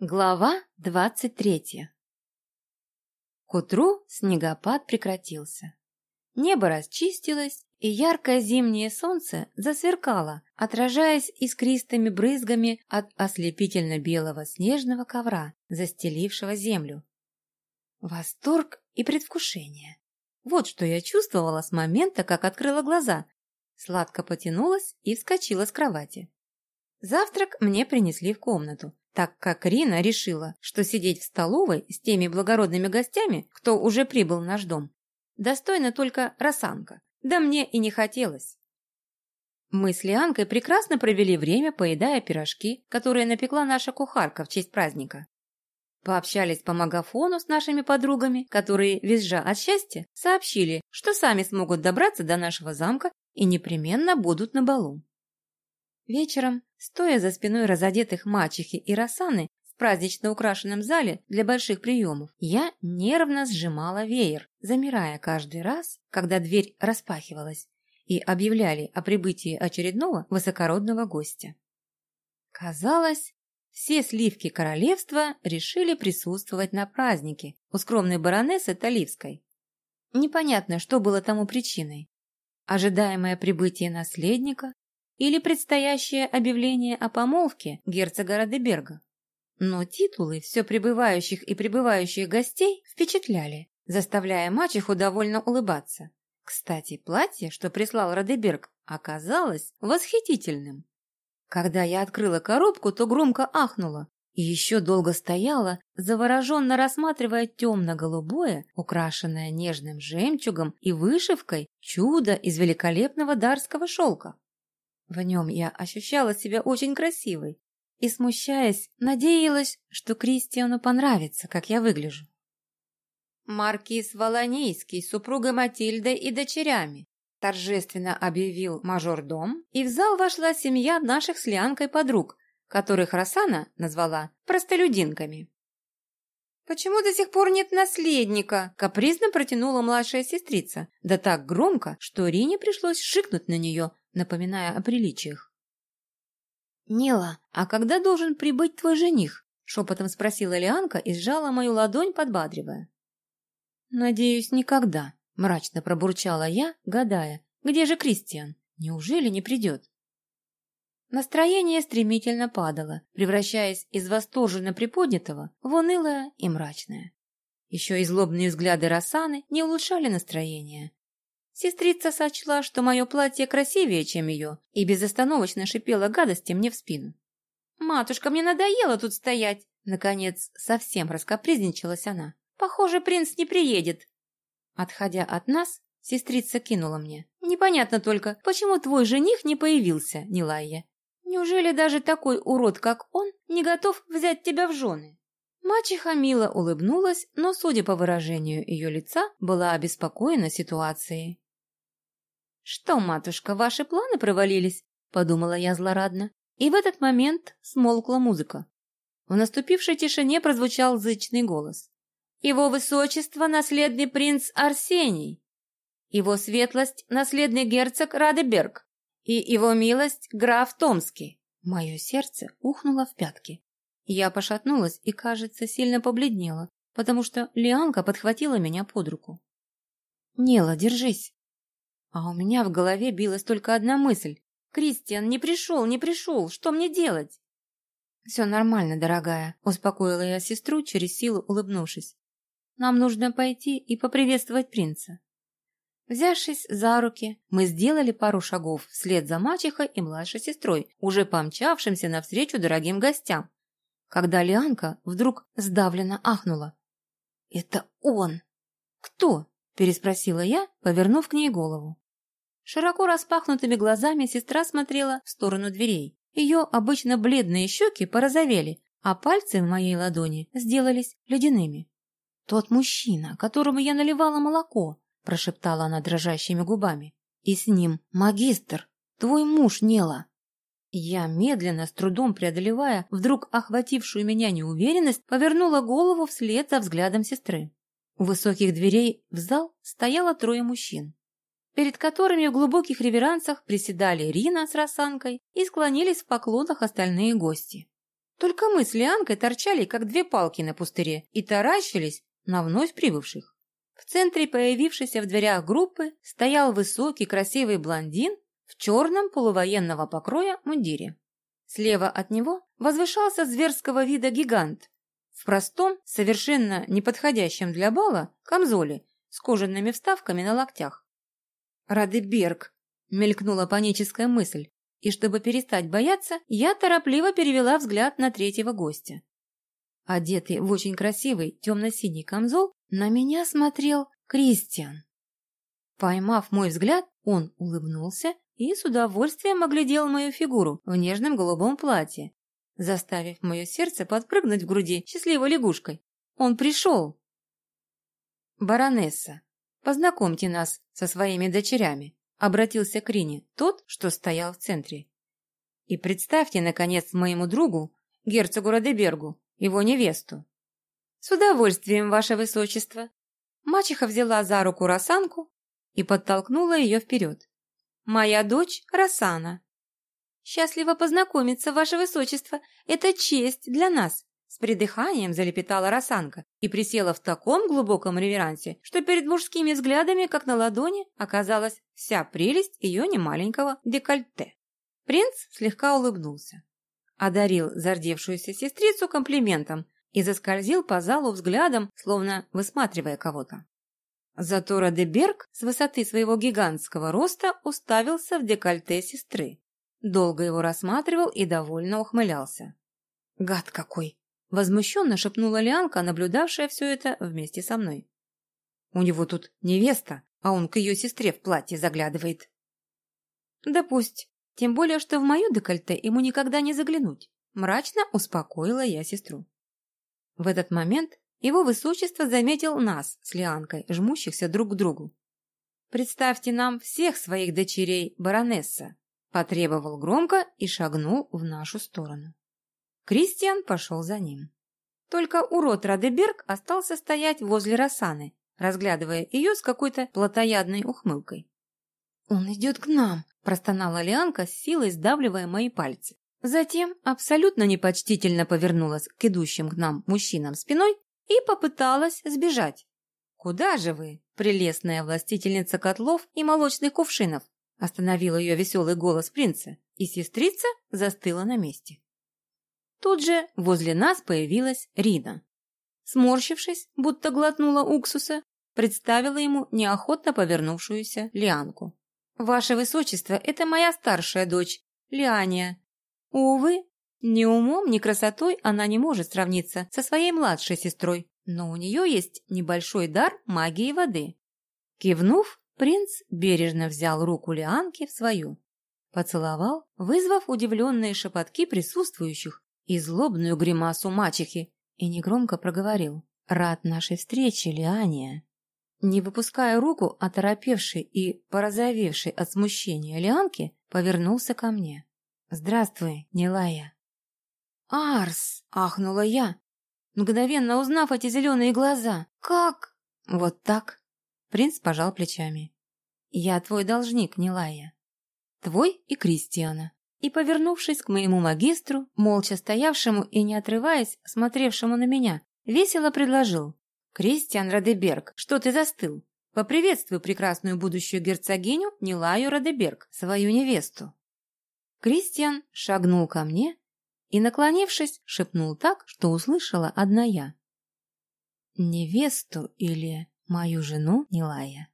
Глава двадцать третья К утру снегопад прекратился. Небо расчистилось, и яркое зимнее солнце засверкало, отражаясь искристыми брызгами от ослепительно-белого снежного ковра, застелившего землю. Восторг и предвкушение. Вот что я чувствовала с момента, как открыла глаза. Сладко потянулась и вскочила с кровати. Завтрак мне принесли в комнату, так как Рина решила, что сидеть в столовой с теми благородными гостями, кто уже прибыл в наш дом, достойна только Росанка, да мне и не хотелось. Мы с Лианкой прекрасно провели время, поедая пирожки, которые напекла наша кухарка в честь праздника. Пообщались по магафону с нашими подругами, которые, визжа от счастья, сообщили, что сами смогут добраться до нашего замка и непременно будут на балу. Вечером, стоя за спиной разодетых мачехи и Росаны в празднично украшенном зале для больших приемов, я нервно сжимала веер, замирая каждый раз, когда дверь распахивалась и объявляли о прибытии очередного высокородного гостя. Казалось, все сливки королевства решили присутствовать на празднике у скромной баронессы Таливской. Непонятно, что было тому причиной. Ожидаемое прибытие наследника или предстоящее объявление о помолвке герцога Радеберга. Но титулы все прибывающих и прибывающих гостей впечатляли, заставляя мачеху довольно улыбаться. Кстати, платье, что прислал Радеберг, оказалось восхитительным. Когда я открыла коробку, то громко ахнула и еще долго стояла, завороженно рассматривая темно-голубое, украшенное нежным жемчугом и вышивкой, чудо из великолепного дарского шелка. В нем я ощущала себя очень красивой и, смущаясь, надеялась, что Кристиану понравится, как я выгляжу. «Маркиз Волонейский с супругой Матильдой и дочерями», торжественно объявил мажордом, и в зал вошла семья наших с Лианкой подруг, которых Росана назвала простолюдинками. «Почему до сих пор нет наследника?» – капризно протянула младшая сестрица, да так громко, что Рине пришлось шикнуть на нее, напоминая о приличиях. «Нела, а когда должен прибыть твой жених?» – шепотом спросила Лианка и сжала мою ладонь, подбадривая. «Надеюсь, никогда», – мрачно пробурчала я, гадая, где же Кристиан? Неужели не придет? Настроение стремительно падало, превращаясь из восторженно приподнятого в унылое и мрачное. Еще и злобные взгляды Рассаны не улучшали настроение. Сестрица сочла, что мое платье красивее, чем ее, и безостановочно шипела гадости мне в спину. «Матушка, мне надоело тут стоять!» Наконец, совсем раскопризничалась она. «Похоже, принц не приедет!» Отходя от нас, сестрица кинула мне. «Непонятно только, почему твой жених не появился, Нилайя? Неужели даже такой урод, как он, не готов взять тебя в жены? Мачеха мило улыбнулась, но, судя по выражению ее лица, была обеспокоена ситуацией. «Что, матушка, ваши планы провалились?» – подумала я злорадно. И в этот момент смолкла музыка. В наступившей тишине прозвучал зычный голос. «Его высочество – наследный принц Арсений! Его светлость – наследный герцог Радеберг! И его милость граф Томский. Мое сердце ухнуло в пятки. Я пошатнулась и, кажется, сильно побледнела, потому что Лианка подхватила меня под руку. «Нела, держись!» А у меня в голове билась только одна мысль. «Кристиан не пришел, не пришел! Что мне делать?» «Все нормально, дорогая», — успокоила я сестру, через силу улыбнувшись. «Нам нужно пойти и поприветствовать принца. Взявшись за руки, мы сделали пару шагов вслед за мачехой и младшей сестрой, уже помчавшимся навстречу дорогим гостям, когда Лианка вдруг сдавленно ахнула. «Это он!» «Кто?» – переспросила я, повернув к ней голову. Широко распахнутыми глазами сестра смотрела в сторону дверей. Ее обычно бледные щеки порозовели, а пальцы в моей ладони сделались ледяными. Тот мужчина, которому я наливала молоко, прошептала она дрожащими губами. «И с ним магистр, твой муж Нела». Я, медленно, с трудом преодолевая вдруг охватившую меня неуверенность, повернула голову вслед за взглядом сестры. У высоких дверей в зал стояло трое мужчин, перед которыми в глубоких реверансах приседали Рина с Росанкой и склонились в поклонах остальные гости. Только мы с Лианкой торчали, как две палки на пустыре, и таращились на вновь прибывших. В центре появившейся в дверях группы стоял высокий красивый блондин в черном полувоенного покроя мундире. Слева от него возвышался зверского вида гигант в простом, совершенно неподходящем для бала, камзоле с кожаными вставками на локтях. «Радеберг!» — мелькнула паническая мысль, и чтобы перестать бояться, я торопливо перевела взгляд на третьего гостя. Одетый в очень красивый темно-синий камзол, на меня смотрел Кристиан. Поймав мой взгляд, он улыбнулся и с удовольствием оглядел мою фигуру в нежном голубом платье, заставив мое сердце подпрыгнуть в груди счастливой лягушкой. Он пришел. «Баронесса, познакомьте нас со своими дочерями», обратился к Рине, тот, что стоял в центре. «И представьте, наконец, моему другу, герцогу Радебергу, его невесту». «С удовольствием, ваше высочество». Мачеха взяла за руку Росанку и подтолкнула ее вперед. «Моя дочь Росана». «Счастливо познакомиться, ваше высочество. Это честь для нас». С придыханием залепетала Росанка и присела в таком глубоком реверансе, что перед мужскими взглядами, как на ладони, оказалась вся прелесть ее немаленького декольте. Принц слегка улыбнулся, одарил зардевшуюся сестрицу комплиментом и заскользил по залу взглядом, словно высматривая кого-то. Зато Радеберг с высоты своего гигантского роста уставился в декольте сестры. Долго его рассматривал и довольно ухмылялся. «Гад какой!» – возмущенно шепнула Лианка, наблюдавшая все это вместе со мной. «У него тут невеста, а он к ее сестре в платье заглядывает». «Да пусть. Тем более, что в мою декольте ему никогда не заглянуть», – мрачно успокоила я сестру. В этот момент его высочество заметил нас с Лианкой, жмущихся друг к другу. «Представьте нам всех своих дочерей, баронесса», Потребовал громко и шагнул в нашу сторону. Кристиан пошел за ним. Только урод Радеберг остался стоять возле Росаны, разглядывая ее с какой-то плотоядной ухмылкой. «Он идет к нам!» – простонала Лианка с силой сдавливая мои пальцы. Затем абсолютно непочтительно повернулась к идущим к нам мужчинам спиной и попыталась сбежать. «Куда же вы, прелестная властительница котлов и молочных кувшинов?» Остановил ее веселый голос принца, и сестрица застыла на месте. Тут же возле нас появилась Рина. Сморщившись, будто глотнула уксуса, представила ему неохотно повернувшуюся Лианку. «Ваше Высочество, это моя старшая дочь, Лиания. Увы, ни умом, ни красотой она не может сравниться со своей младшей сестрой, но у нее есть небольшой дар магии воды». Кивнув, Принц бережно взял руку Лианки в свою, поцеловал, вызвав удивленные шепотки присутствующих и злобную гримасу мачехи, и негромко проговорил «Рад нашей встрече, Лиания». Не выпуская руку, оторопевший и порозовевший от смущения Лианки, повернулся ко мне. «Здравствуй, Нилая». «Арс!» — ахнула я, мгновенно узнав эти зеленые глаза. «Как?» «Вот так», Принц пожал плечами. «Я твой должник, Нилая. Твой и Кристиана». И, повернувшись к моему магистру, молча стоявшему и не отрываясь, смотревшему на меня, весело предложил. «Кристиан Радеберг, что ты застыл? Поприветствуй прекрасную будущую герцогиню Нилаю Радеберг, свою невесту». Кристиан шагнул ко мне и, наклонившись, шепнул так, что услышала одна я. «Невесту или...» мою жену Нилая.